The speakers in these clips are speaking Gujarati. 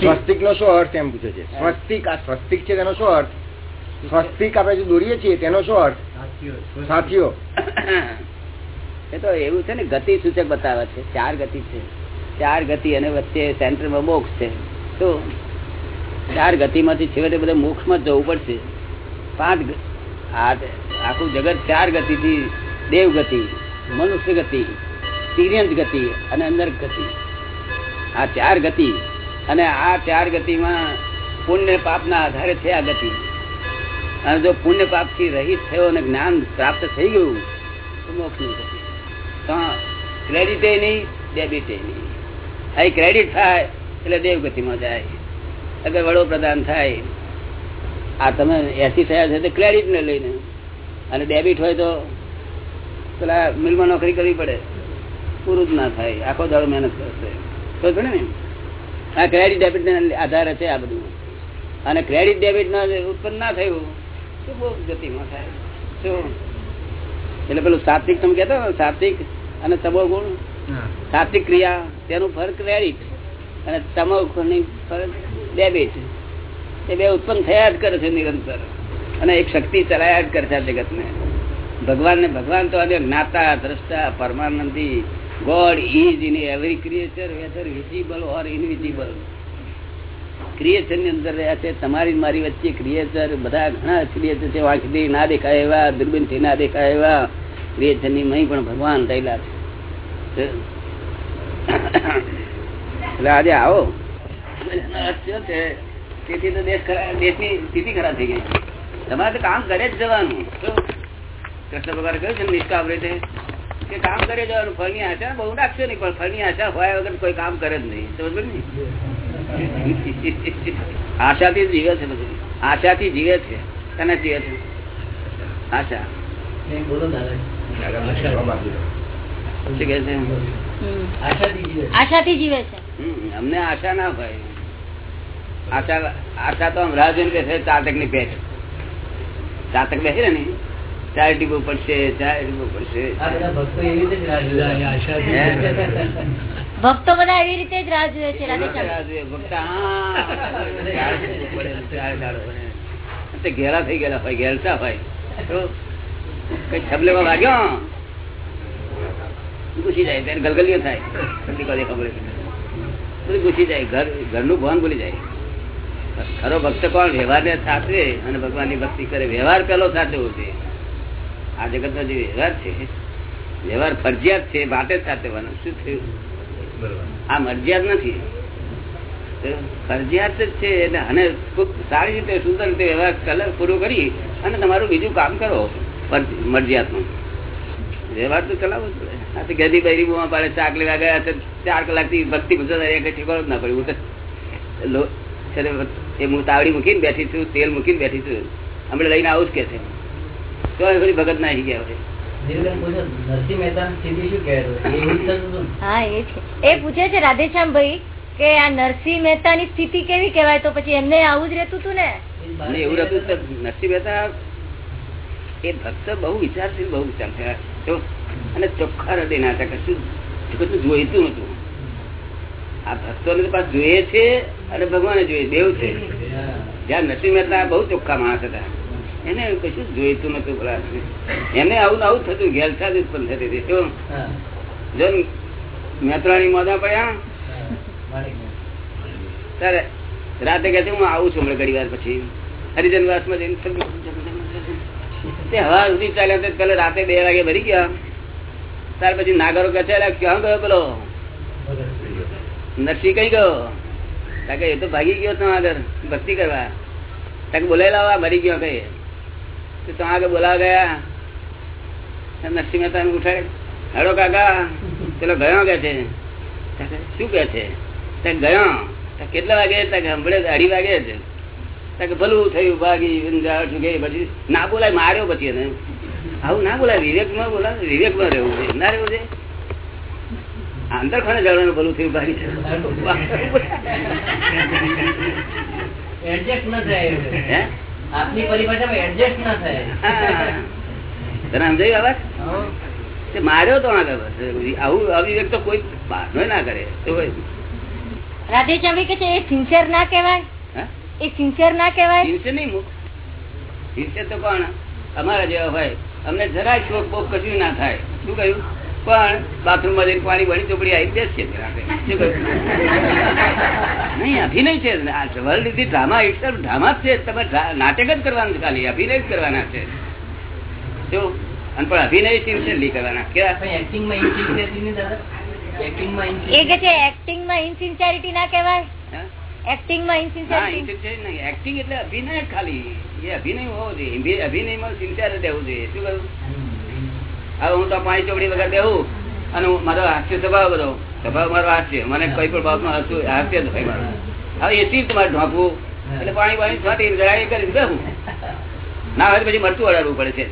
સ્વસ્તિક નો શું અર્થ એમ પૂછે છે? સ્વસ્તિક આ સ્વસ્તિક છે તેનો શું અર્થ? સ્વસ્તિક આપણે જે દોરીએ છીએ તેનો શું અર્થ? સાથીઓ, એ તો એવું છે ને ગતિ સૂચક બતાવે છે. ચાર ગતિ છે. ચાર ગતિ અને વચ્ચે સેન્ટરમાં મોક્ષ છે. તો ચાર ગતિમાંથી છેવટે બધા મોક્ષમાં જવું પડશે. પાંચ આખું જગત ચાર ગતિથી દેવ ગતિ મનુષ્ય ગતિ તિર્યંત ગતિ અને અંદર ગતિ. આ ચાર ગતિ અને આ ચાર ગતિમાં પુણ્ય પાપના આધારે છે આ ગતિ. અને જો પુણ્ય પાપથી રહિત થયો અને જ્ઞાન પ્રાપ્ત થઈ ગયું, તો મોક્ષની ગતિ. તો ક્રેડિટે નહીં ડેબિટે નહીં. અહીં ક્રેડિટ થાય એટલે દેવ ગતિમાં જાય. અગર વડોપ્રધાન થાય, આ તમે એસી થયા છે તો ક્રેડિટને લઈને. અને ડેબિટ હોય તો પેલા મિલમાં નોકરી કરવી પડે. પૂરું જ ના થાય. આખો દાડો મહેનત કરશે. તો ને? આ ક્રેડિટ ડેબિટ આધારે છે આ બધું. અને ક્રેડિટ ડેબિટ ના ઉત્પન્ન ના થયું તો બહુ ગતિમાં થાય. શું? એટલે પેલું સાત્વિક તમે કહેતા ને સાત્વિક અને તમો ગુણ? સાત્વિક ક્રિયા તેનું ફળ ક્રેડિટ અને તમો ગુણની ફળ ડેબિટ એ બે ઉત્પન્ન થયા જ કરે છે નિરંતર. અને એક શક્તિ ચલાયા જ કરે છે જગતને. ભગવાન ને ભગવાન તો આજે જ્ઞાતા દ્રષ્ટા પરમાનંદી God is in every creature whether visible or invisible ક્રિએચરની અંદર રહ્યા છે, તમારી મારી વચ્ચે ક્રિએચર બધા ઘણા ક્રિએચર છે. વાંખથી ના દેખાય એવા દુર્બીનથી ના દેખાય એવા. ક્રિએચરની મહી પણ ભગવાન થયેલા છે. એટલે આજે આવો? તેથી તો દેશ દેશની સ્થિતિ ખરાબ થઈ ગઈ. તમારે તો કામ કરે જ જવાનું? કૃષ્ણ ભગવાન કહ્યું છે નિષ્કામ રીતે? કે કામ કરે જવાનું ફળની આશા બહુ રાખશે નહીં પણ ફળની આશા હોય વગર કોઈ કામ કરે જ નહીં. સમજ ને? આશાથી જીવે છે બધું. આશાથી જીવે છે. તને જીવે છે. આશા. આશાથી જીવે છે. અમને આશા ના હોય. આશા આશા તો આમ રાહ જોઈને ચાતકની પેટ ચાતક બેસી ને? ચાર ટીપો પડશે ચાર ટીપો પડશે. ભક્તો બધા એવી રીતે જ રાહ જુએ છે. ભક્ત, ઘેરા થઈ ગયેલા હોય ઘેરતા હોય તો કઈ છબલેમાં વાગ્યો? ઘૂસી જાય ત્યારે ગલગલીઓ થાય. ઠંડી કોને ખબર બધું ઘૂસી જાય ઘર ઘરનું ભવન ભૂલી જાય. ખરો ભક્ત કોણ? વ્યવહાર ને સાચવે અને ભગવાનની ભક્તિ કરે. વ્યવહાર પેલો સાચવવો છે આ જગત નો જે વ્યવહાર છે વ્યવહાર ફરજિયાત છે માટે સાચવવાનો શું થયું? આ મરજિયાત નથી. ફરજિયાત જ છે એટલે અને ખૂબ સારી રીતે સુંદર રીતે વ્યવહાર કલર પૂરો કરી અને તમારું બીજું કામ કરો મરજિયાતનું. વ્યવહાર તો ચલાવવો જ પડે. આ તો ગદી બૈરી બુમા પાડે ચાક લેવા ગયા તો ચાર કલાકથી ભક્તિ એક ઠેકાણો જ ના પડ્યું હું તો એ હું તાવડી મૂકીને બેઠી છું તેલ મૂકીને બેઠી છું. હમણાં લઈને આવું જ કે છે. તો એ ફરી ભગત ના ગયા હવે એ પૂછે છે રાધેશ્યામ ભાઈ કે આ નરસિંહ મહેતા ની સ્થિતિ કેવી કેવાય તો પછી એમને આવું જ રહેતું હતું ને? એવું રહેતું નરસિંહ મહેતા એ ભક્ત બહુ વિચારશીલ બહુ વિચાર થયા અને ચોખ્ખા હૃદય ના હતા કશું કશું જોઈતું નતું આ ભક્તો ને પાસ જોઈએ છે અને ભગવાને જોઈએ દેવ છે. જ્યાં નરસિંહ મહેતા બહુ ચોખ્ખા માણસ હતા. એને કશું જોઈતું નતું પેલા એને આવું આવું થતું ઘેલછા જ ઉત્પન્ન થતી હતી. શું? જો મેત્રાણી મોદા પડ્યા તારે રાતે કહે હું આવું છું હમણાં ઘડી વાર પછી હરિજન વાસમાં જઈને હવા સુધી ચાલ્યા તો પેલા રાતે બે વાગે ભરી ગયા. ત્યાર પછી નાગરો કહે છે "અલા, ક્યાં ગયો પેલો? નરસિંહ કઈ ગયો? તાકે એ તો ભાગી ગયો તો આગળ ભક્તિ કરવા. તાકે બોલાયેલા લાવવા મરી ગયો કઈ. તો આગળ બોલાવા ગયા? નરસિંહ મહેતા ઉઠાડે હેડો કાકા. પેલો ગયો કે છે? શું કે છે? ત્યાં ગયો. કેટલા વાગે? ત્યાં હમણાં અઢી વાગે છે ત્યાં ભલું થયું ભાગી પછી ના બોલાય માર્યો પછી એને. આવું ના બોલાય વિવેકમાં બોલાય વિવેકમાં રહેવું છે. ના રહેવું છે? અંદર ખાને જવાનું ભલું થયું ભાગી એડજસ્ટ ન થાય આપની પરિભાષામાં એડજસ્ટ ના થાય. તને સમજાયું અવાજ? તે માર્યો તો આગળ આવું અવિવેક તો કોઈ બહારનો ના કરે. તો હોય. રાધેશ્યામ ભાઈ કે છે એ સિન્સિયર ના કહેવાય? હા? એ સિન્સિયર ના કહેવાય? હિંસે નહીં મુખ હિંસે તો કોણ? અમારા જેવા હોય. અમને જરાય શોખ બોખ કશું ના થાય. શું કહ્યું? પણ બાથરૂમમાં જઈને પાણી વળી ચોપડી આવી બેસીએ છીએ રાતે. શું કહ્યું? નહીં અભિનય છે. World is drama it drama છે. તમે નાટક જ કરવાનું છે ખાલી. અભિનય જ કરવાના છે. જો અને પણ અભિનય સિન્સિયરલી કરવાના. કેવા? કે એક્ટિંગમાં ઇનસિન્સિયરિટી ના કહેવાય? એક્ટિંગમાં ઇનસિન્સિયરિટી. એક્ટિંગ એટલે અભિનય ખાલી. એ અભિનય હોવો જોઈએ. અભિ- અભિનયમાં સિન્સિયર રહેવું જોઈએ. શું કહ્યું? હવે હું તો પાણી ચોપડી વગર બેહું અને મારો હાસ્ય સ્વભાવ બધો. સ્વભાવ મારો હાસ્ય. મને કોઈ પણ બાબતમાં હાસ્ય હાસ્ય જ હોય હવે એસી તમારે ઢોંકવું. એટલે પાણી પાણી છાંટી લડાઈ કરી બેહું. ના હોય પછી મરચું અડાડવું પડે છે.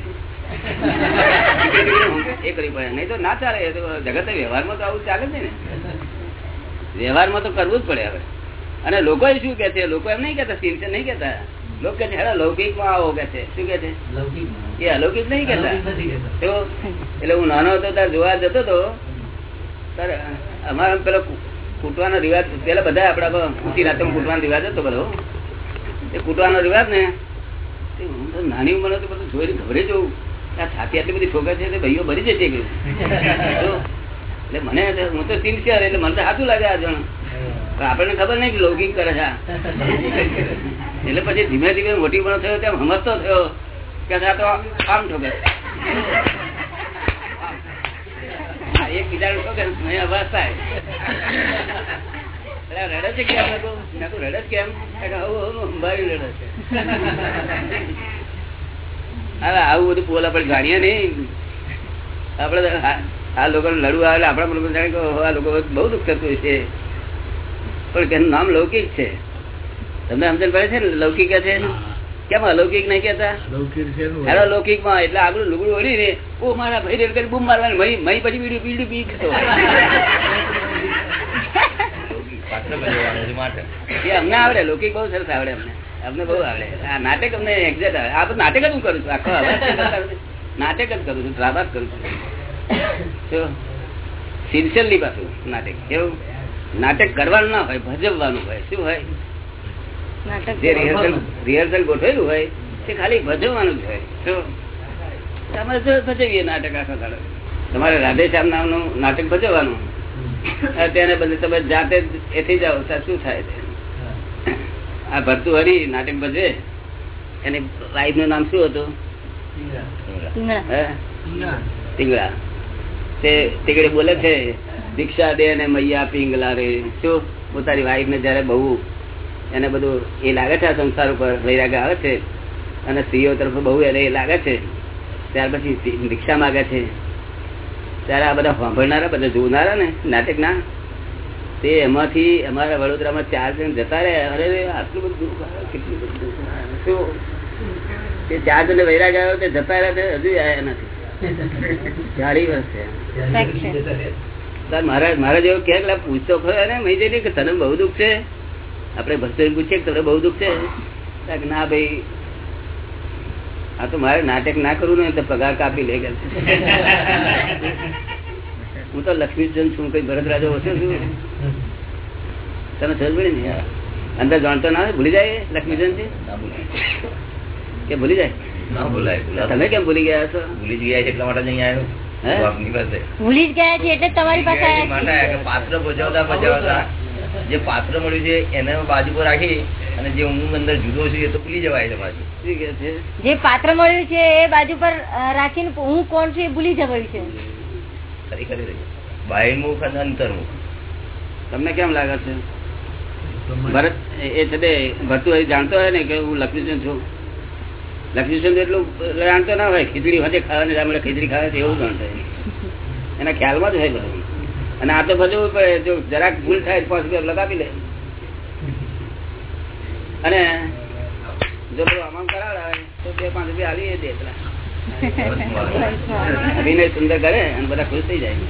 એ કરવી પડે. નહીં તો ના ચાલે. જગત વ્યવહારમાં તો આવું ચાલે જ ને. વ્યવહારમાં તો કરવું જ પડે હવે. અને લોકો શું કે છે? લોકો એમ નહીં કેતા સિન્સિયર નહીં કેતા લોકો કે છે લૌકિકમાં આવો કે છે. શું કે છે? એ અલૌકિક નહીં કેતા એટલે હું નાનો હતો ત્યારે જોવા જતો હતો ત્યારે અમારા પેલો કૂટવાનો રિવાજ પેલા બધા આપડા ઊંચી રાતે કૂટવાનો રિવાજ હતો બધો એ કૂટવાનો રિવાજ ને હું તો નાની ઉંમર તો બધું જોઈને ગભરે જવું. આ છાતી આટલી બધી ઠોકર છે ભાઈઓ ભરી જશે ગયું એટલે મને હું તો સિન્સિયર એટલે મને તો સાચું લાગે આ જણ. આપણને ખબર નહીં લોગિંગ કરે છે એટલે પછી ધીમે ધીમે મોટી પણ થયો તેમ સમજતો થયો કે આ તો આમ ઠોકે. મને કેમ રડે છે કેમ? આવું, રડે છે. આવું બધું પોલ આપણે જાણીએ નહીં. આપડે આ- લોકો લડવું આવે આપડા પણ જાણે આ લોકો બહુ દુઃખ થતું છે. પણ તેનું નામ લૌકિક છે. તમને સમજણ પડે છે ને? લૌકિક છે કેમ અલૌકિક નહીં કેતા હેલો લૌકિકમાં એટલે આગળ લુગડું ઓળી ને ઓ મારા ભાઈ રેલ કરી બૂમ મારવાની મહી મહી પછી બીડું બીડું પી ગયો એ અમને આવડે લૌકિક બહુ સરસ આવડે અમને. અમને બહુ આવડે. આ નાટક અમને એક્ઝેક્ટ આવડે. આ બધું નાટક જ હું કરું છું. આખો. નાટક જ કરું છું ડ્રામા જ કરું છું. સિન્સિયરલી પાછું નાટક. કેવું નાટક કરવાનું ના હોય ભજવવાનું હોય શું હોય? જે રિહર્સલ રિહર્સલ ગોઠવેલું હોય તે ખાલી ભજવવાનું જ હોય. ભજવીએ નાટક આખા દાડો તમારે રાધેશ્યામ નામનું નાટક ભજવવાનું. આ તેને બદલે તમે જાતે જ એથી જાઓ શું થાય છે આ ભરતું હરી નાટક ભજવે. એની વાઈફનું નામ શું હતું? ટીંગડા તે ટીંગડી બોલે છે? દીક્ષા દે ને મૈયા પિંગલા રે શું? પોતાની વાઈફ ને જયારે બહુ એને બધું એ લાગે છે આ સંસાર ઉપર વૈરાગ આવે છે? અને સ્ત્રીઓ તરફ બહુ એને એ લાગે છે? ત્યાર પછી દીક્ષા માગે છે. ત્યારે આ બધા સાંભળનારા બધા જોનારા ને નાટકના તે એમાંથી અમારા વડોદરામાં ચાર જણ જતા રહ્યા અરે આટલું બધું દુઃખ કેટલું બધું શું? તે ચાર જણ વૈરાગ આવ્યો તે જતા રહ્યા હજુ આવ્યા નથી. ચાળી વર્ષ. મારા જેવો કે પૂછતો ખરો ને મેં જઈને કે તને બહુ દુઃખ છે? આપણે ભક્તો પૂછીએ કે તને બહુ દુઃખ છે? ના ભાઈ આ તો મારે નાટક ના કરવું ને તો પગાર કાપી લે ગયા હું તો લક્ષ્મીચંદ છું કઈ ભરત રાજો ઓછો છું. તને સમજ પડી ને? અંદર જાણતો ના? ભૂલી જાય લક્ષ્મીચંદ છે કે ભૂલી જાય. તમે કેમ ભૂલી ગયા છો? ભૂલી જ ગયા છે એટલા માટે જ અહીંયા આવ્યો. ભૂલી જ ગયા છે એટલે તમારી પાસે પાત્ર ભજવતા ભજવતા. જે પાત્ર મળ્યું છે એને બાજુ પર રાખી અને જે હું અંદર જુદો છું એ તો ભૂલી જવાય છે પાછું. જે પાત્ર મળ્યું છે એ બાજુ પર રાખીને હું કોણ છું એ ભૂલી જવાયું છે. ખરી ખરી રહી અને અંતર્મુખ તમને કેમ લાગે છે? ભરત એ છે ભરતું જાણતો હોય ને કે હું લક્ષ્મીચંદ છું? લક્ષ્મીચંદ એટલું જાણતો ના હોય, ખીચડી વધે ખાવાની આપણે ખીચડી ખાવે એવું હોય. એના ખ્યાલમાં જ હોય બધું. અને આ તો ભજવું પડે જો જરાક ભૂલ થાય પાંચ રૂપિયા લગાવી લે અને જો આમ કરાવે તો બે પાંચ રૂપિયા આલી દે અભિનય સુંદર કરે અને બધા ખુશ થઈ જાય.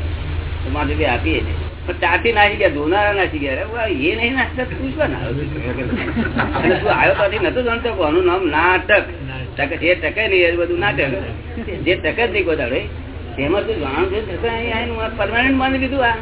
તો પાંચ રૂપિયા આપીએ દે. પણ ત્યાંથી નાસી ગયા, ધોનારા નાસી ગયા. એ નહીં નાચતા તું શું ના આવ્યો ત્યાંથી નતો જાણતો નામ નાટક. ટકે જે ટકે નહીં, એ બધું નાટક જે ટકે જ નહીં ગોદાડે એમાં તો જાણું છે પરમાનન્ટ માની લીધું આ.